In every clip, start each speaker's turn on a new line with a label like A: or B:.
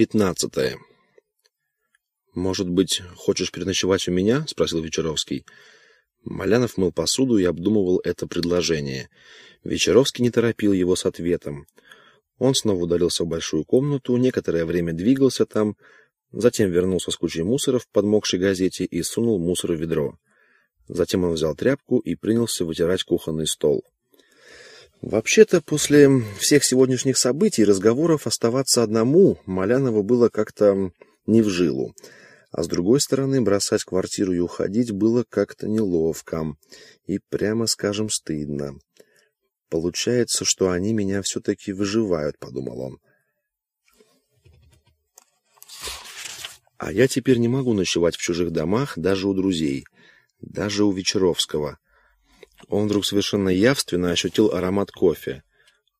A: Пятнадцатое. «Может быть, хочешь переночевать у меня?» — спросил Вечеровский. Малянов мыл посуду и обдумывал это предложение. Вечеровский не торопил его с ответом. Он снова удалился в большую комнату, некоторое время двигался там, затем вернулся с кучей мусора в подмокшей газете и сунул мусор в ведро. Затем он взял тряпку и принялся вытирать кухонный стол. Вообще-то, после всех сегодняшних событий и разговоров оставаться одному Малянову было как-то не в жилу. А с другой стороны, бросать квартиру и уходить было как-то неловко и, прямо скажем, стыдно. Получается, что они меня все-таки выживают, подумал он. А я теперь не могу ночевать в чужих домах даже у друзей, даже у Вечеровского. Он вдруг совершенно явственно ощутил аромат кофе.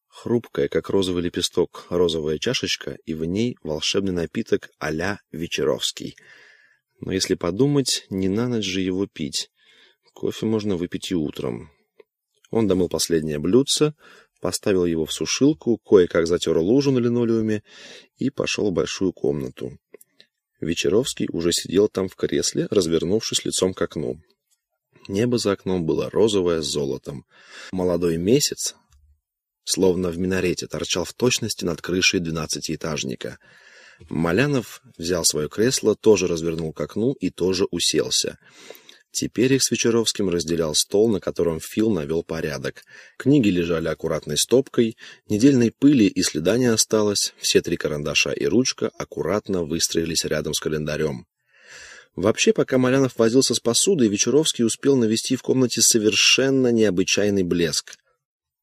A: Хрупкая, как розовый лепесток, розовая чашечка, и в ней волшебный напиток а-ля Вечеровский. Но если подумать, не на ночь же его пить. Кофе можно выпить и утром. Он домыл последнее блюдце, поставил его в сушилку, кое-как затер лужу на линолеуме и пошел в большую комнату. Вечеровский уже сидел там в кресле, развернувшись лицом к окну. Небо за окном было розовое с золотом. Молодой месяц, словно в минарете, торчал в точности над крышей двенадцатиэтажника. Малянов взял свое кресло, тоже развернул к окну и тоже уселся. Теперь их с Вечеровским разделял стол, на котором Фил навел порядок. Книги лежали аккуратной стопкой, недельной пыли и следа не осталось, все три карандаша и ручка аккуратно выстроились рядом с календарем. Вообще, пока Малянов возился с посудой, Вечеровский успел навести в комнате совершенно необычайный блеск.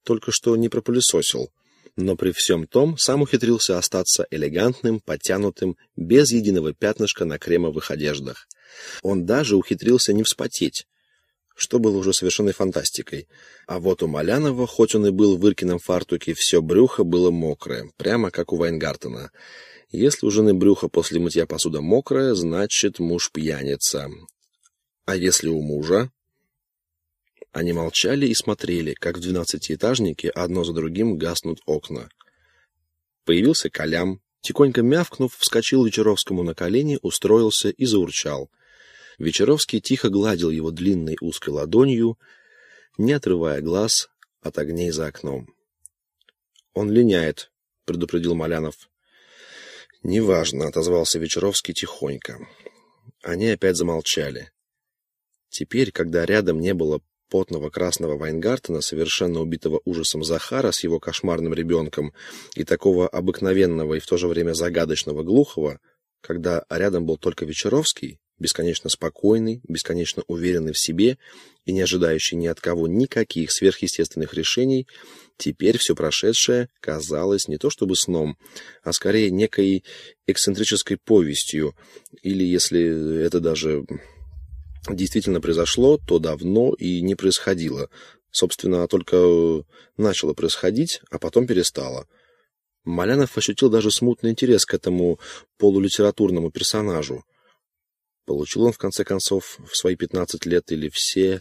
A: Только что не пропылесосил. Но при всем том сам ухитрился остаться элегантным, подтянутым, без единого пятнышка на кремовых одеждах. Он даже ухитрился не вспотеть, что было уже совершенной фантастикой. А вот у Малянова, хоть он и был в Иркином фартуке, все брюхо было мокрое, прямо как у Вайнгартена. Если у жены брюхо после мытья посуда мокрое, значит муж пьяница. А если у мужа? Они молчали и смотрели, как в двенадцатиэтажнике одно за другим гаснут окна. Появился Колям, тихонько мявкнув, вскочил Вечеровскому на колени, устроился и заурчал. Вечеровский тихо гладил его длинной узкой ладонью, не отрывая глаз от огней за окном. «Он линяет», — предупредил Малянов. «Неважно», — отозвался Вечеровский тихонько. Они опять замолчали. Теперь, когда рядом не было потного красного Вайнгартена, совершенно убитого ужасом Захара с его кошмарным ребенком, и такого обыкновенного и в то же время загадочного глухого, когда рядом был только Вечеровский, бесконечно спокойный, бесконечно уверенный в себе и не ожидающий ни от кого никаких сверхъестественных решений, теперь все прошедшее казалось не то чтобы сном, а скорее некой эксцентрической повестью, или, если это даже действительно произошло, то давно и не происходило. Собственно, только начало происходить, а потом перестало. Малянов ощутил даже смутный интерес к этому полулитературному персонажу. Получил он, в конце концов, в свои пятнадцать лет или все